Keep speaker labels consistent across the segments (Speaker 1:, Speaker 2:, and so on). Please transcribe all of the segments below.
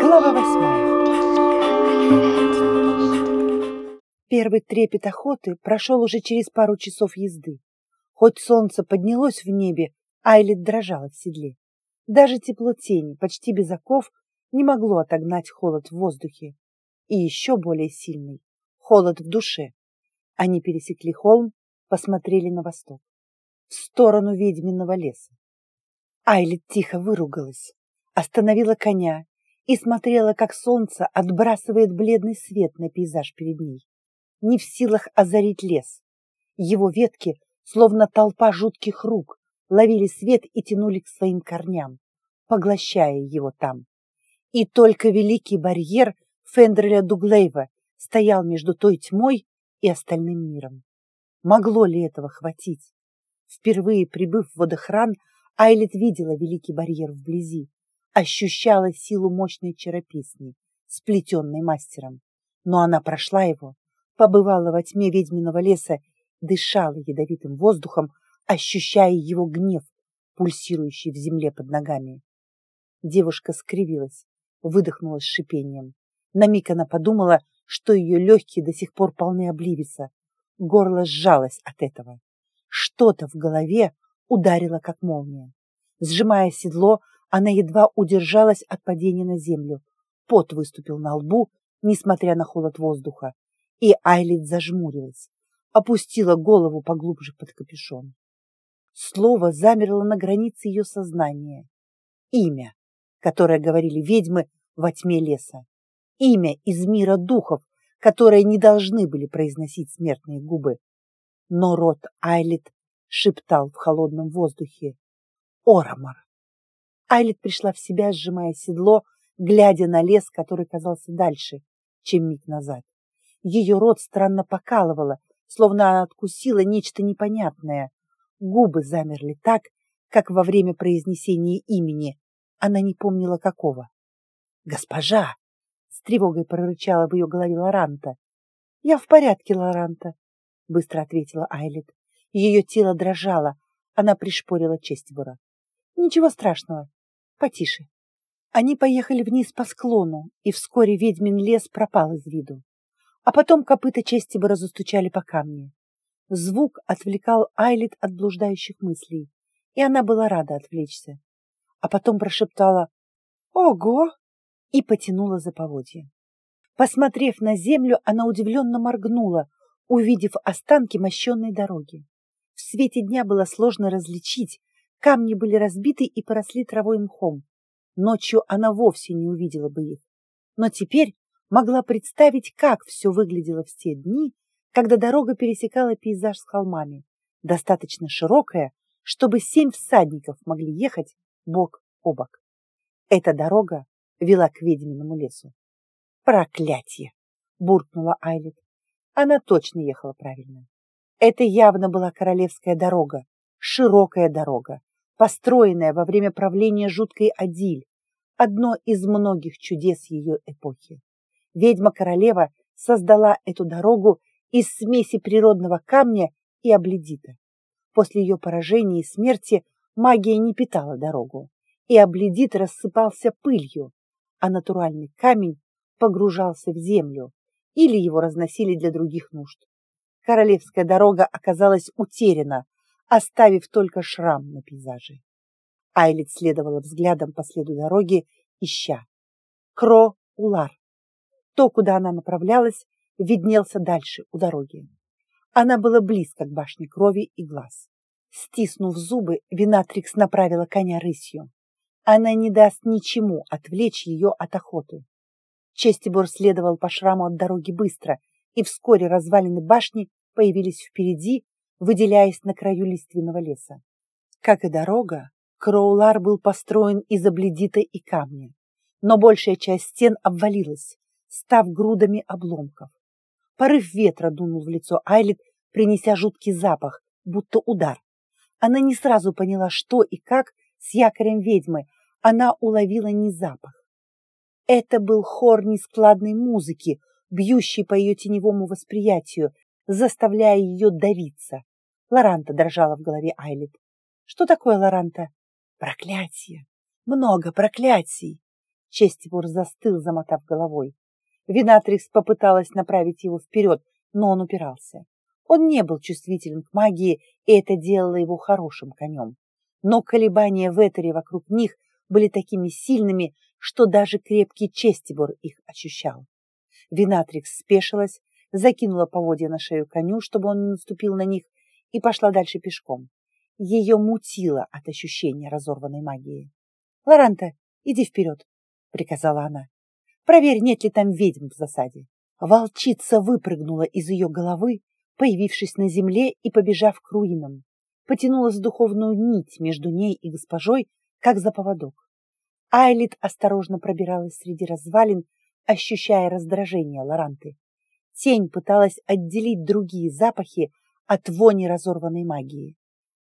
Speaker 1: Глава восьмая. Первый трепет охоты прошел уже через пару часов езды. Хоть солнце поднялось в небе, Айлет дрожала в седле. Даже тепло тени, почти без оков, не могло отогнать холод в воздухе. И еще более сильный — холод в душе. Они пересекли холм, посмотрели на восток, в сторону ведьминого леса. Айлет тихо выругалась, остановила коня и смотрела, как солнце отбрасывает бледный свет на пейзаж перед ней. Не в силах озарить лес. Его ветки, словно толпа жутких рук, ловили свет и тянули к своим корням, поглощая его там. И только великий барьер Фендреля Дуглейва стоял между той тьмой и остальным миром. Могло ли этого хватить? Впервые прибыв в водохран, Айлет видела великий барьер вблизи, ощущала силу мощной черописни, сплетенной мастером. Но она прошла его, побывала во тьме ведьминого леса, дышала ядовитым воздухом, ощущая его гнев, пульсирующий в земле под ногами. Девушка скривилась, выдохнула с шипением. На миг она подумала, что ее легкие до сих пор полны обливиса. Горло сжалось от этого. Что-то в голове ударило, как молния. Сжимая седло, она едва удержалась от падения на землю. Пот выступил на лбу, несмотря на холод воздуха. И Айлит зажмурилась, опустила голову поглубже под капюшон. Слово замерло на границе ее сознания. Имя, которое говорили ведьмы во тьме леса. Имя из мира духов, которые не должны были произносить смертные губы. Но рот Айлит шептал в холодном воздухе. Орамор. Айлит пришла в себя, сжимая седло, глядя на лес, который казался дальше, чем миг назад. Ее рот странно покалывало, словно она откусила нечто непонятное. Губы замерли так, как во время произнесения имени. Она не помнила какого. «Госпожа!» — с тревогой прорычала в ее голове Лоранта. «Я в порядке, Лоранта», — быстро ответила Айлит. Ее тело дрожало. Она пришпорила Честибора. «Ничего страшного. Потише». Они поехали вниз по склону, и вскоре ведьмин лес пропал из виду. А потом копыта Честибора застучали по камню. Звук отвлекал Айлит от блуждающих мыслей, и она была рада отвлечься. А потом прошептала «Ого!» и потянула за поводья. Посмотрев на землю, она удивленно моргнула, увидев останки мощенной дороги. В свете дня было сложно различить, камни были разбиты и поросли травой и мхом. Ночью она вовсе не увидела бы их. Но теперь могла представить, как все выглядело в те дни, когда дорога пересекала пейзаж с холмами, достаточно широкая, чтобы семь всадников могли ехать бок о бок. Эта дорога вела к ведьминому лесу. «Проклятье!» — буркнула Айлет. Она точно ехала правильно. Это явно была королевская дорога, широкая дорога, построенная во время правления жуткой Адиль, одно из многих чудес ее эпохи. Ведьма-королева создала эту дорогу из смеси природного камня и обледита. После ее поражения и смерти магия не питала дорогу, и обледит рассыпался пылью, а натуральный камень погружался в землю или его разносили для других нужд. Королевская дорога оказалась утеряна, оставив только шрам на пейзаже. Айлит следовала взглядом по следу дороги, ища. Кро-Улар. То, куда она направлялась, виднелся дальше, у дороги. Она была близко к башне крови и глаз. Стиснув зубы, Винатрикс направила коня рысью. Она не даст ничему отвлечь ее от охоты. Честибор следовал по шраму от дороги быстро, и вскоре развалины башни появились впереди, выделяясь на краю лиственного леса. Как и дорога, Кроулар был построен из обледита и камня, но большая часть стен обвалилась, став грудами обломков. Порыв ветра дунул в лицо Айлит, принеся жуткий запах, будто удар. Она не сразу поняла, что и как с якорем ведьмы. Она уловила не запах. Это был хор нескладной музыки, бьющий по ее теневому восприятию, заставляя ее давиться. Лоранта дрожала в голове Айлит. «Что такое Лоранта?» Проклятие! Много проклятий! Честибор застыл, замотав головой. Винатрикс попыталась направить его вперед, но он упирался. Он не был чувствителен к магии, и это делало его хорошим конем. Но колебания в этере вокруг них были такими сильными, что даже крепкий Честибор их ощущал. Винатрикс спешилась, закинула поводья на шею коню, чтобы он не наступил на них, и пошла дальше пешком. Ее мутило от ощущения разорванной магии. «Лоранта, иди вперед», — приказала она. «Проверь, нет ли там ведьм в засаде». Волчица выпрыгнула из ее головы, появившись на земле и побежав к руинам. Потянулась духовную нить между ней и госпожой, как за поводок. Айлит осторожно пробиралась среди развалин, ощущая раздражение Лоранты. Тень пыталась отделить другие запахи от вони разорванной магии.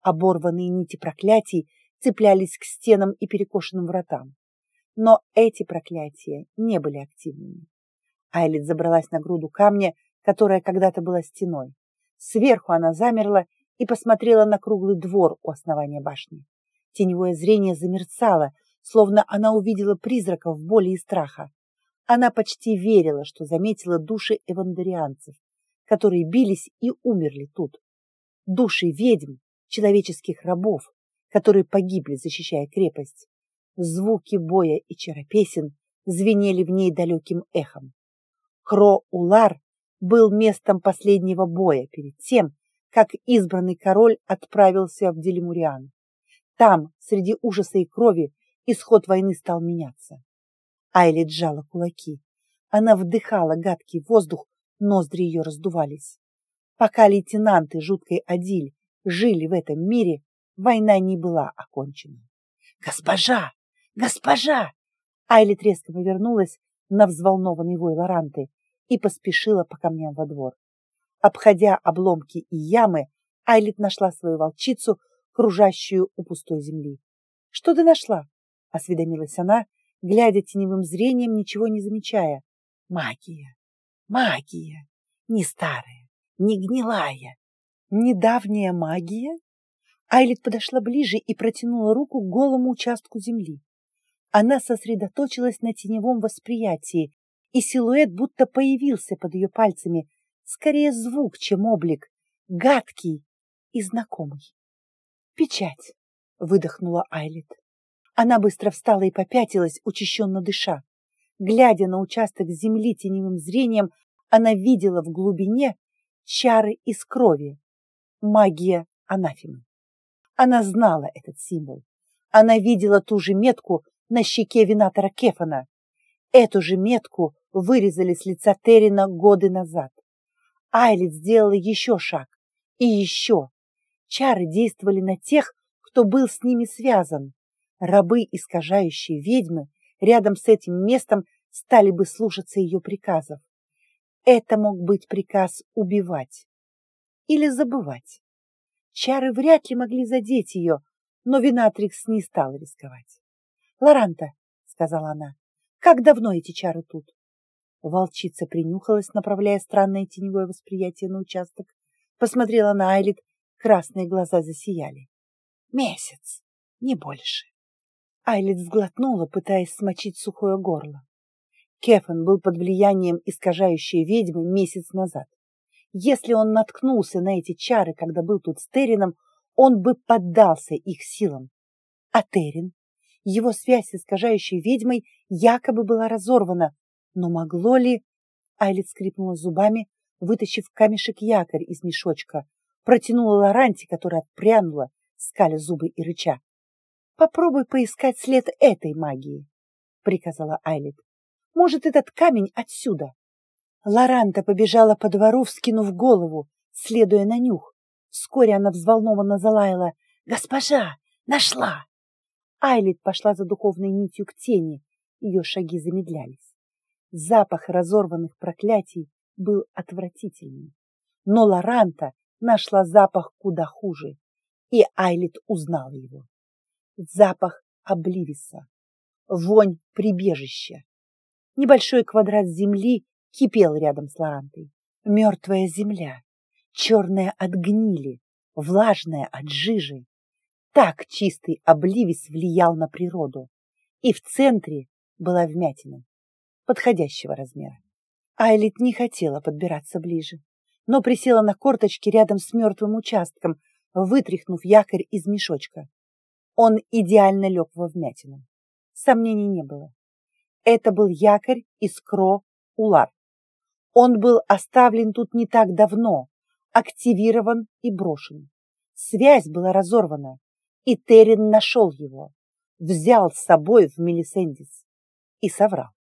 Speaker 1: Оборванные нити проклятий цеплялись к стенам и перекошенным вратам. Но эти проклятия не были активными. Айлит забралась на груду камня, которая когда-то была стеной. Сверху она замерла и посмотрела на круглый двор у основания башни. Теневое зрение замерцало, словно она увидела призраков боли и страха. Она почти верила, что заметила души эвандарианцев, которые бились и умерли тут. Души ведьм, человеческих рабов, которые погибли, защищая крепость. Звуки боя и чаропесен звенели в ней далеким эхом. Кро-Улар был местом последнего боя перед тем, как избранный король отправился в Делимуриан. Там, среди ужаса и крови, исход войны стал меняться. Айли сжала кулаки. Она вдыхала гадкий воздух, ноздри ее раздувались. Пока лейтенанты жуткой Адиль жили в этом мире, война не была окончена. «Госпожа! Госпожа!» Айли резко повернулась на взволнованный вой Лоранты и поспешила по камням во двор. Обходя обломки и ямы, Айлит нашла свою волчицу, кружащую у пустой земли. «Что ты нашла?» — осведомилась она, глядя теневым зрением, ничего не замечая. «Магия! Магия! Не старая, не гнилая, недавняя магия?» Айлит подошла ближе и протянула руку к голому участку земли. Она сосредоточилась на теневом восприятии, и силуэт будто появился под ее пальцами, скорее звук, чем облик, гадкий и знакомый. «Печать!» — выдохнула Айлит. Она быстро встала и попятилась, учащенно дыша. Глядя на участок земли теневым зрением, она видела в глубине чары из крови. Магия анафемы. Она знала этот символ. Она видела ту же метку на щеке винатора Кефана. Эту же метку вырезали с лица Террина годы назад. Айлит сделала еще шаг. И еще. Чары действовали на тех, кто был с ними связан. Рабы, искажающие ведьмы, рядом с этим местом стали бы слушаться ее приказов. Это мог быть приказ убивать или забывать. Чары вряд ли могли задеть ее, но Винатрикс не стала рисковать. «Лоранта», — сказала она, — «как давно эти чары тут?» Волчица принюхалась, направляя странное теневое восприятие на участок. Посмотрела на Айлит, красные глаза засияли. «Месяц, не больше». Айлит сглотнула, пытаясь смочить сухое горло. Кефан был под влиянием искажающей ведьмы месяц назад. Если он наткнулся на эти чары, когда был тут с Терином, он бы поддался их силам. А Терин? Его связь с искажающей ведьмой якобы была разорвана, но могло ли... Айлит скрипнула зубами, вытащив камешек-якорь из мешочка, протянула Лоранти, которая отпрянула, скаля зубы и рыча. Попробуй поискать след этой магии, приказала Айлит. Может, этот камень отсюда. Лоранта побежала по двору, вскинув голову, следуя на нюх. Вскоре она взволнованно залаяла. «Госпожа! Нашла!» Айлит пошла за духовной нитью к тени. Ее шаги замедлялись. Запах разорванных проклятий был отвратительным. Но Лоранта нашла запах куда хуже, и Айлит узнала его запах обливиса, вонь прибежища. Небольшой квадрат земли кипел рядом с Лорантой. Мертвая земля, черная от гнили, влажная от жижи. Так чистый обливис влиял на природу. И в центре была вмятина подходящего размера. Айлит не хотела подбираться ближе, но присела на корточки рядом с мертвым участком, вытряхнув якорь из мешочка. Он идеально лег во вмятину. Сомнений не было. Это был якорь из Кро-Улар. Он был оставлен тут не так давно, активирован и брошен. Связь была разорвана, и Террин нашел его, взял с собой в Мелисендис и соврал.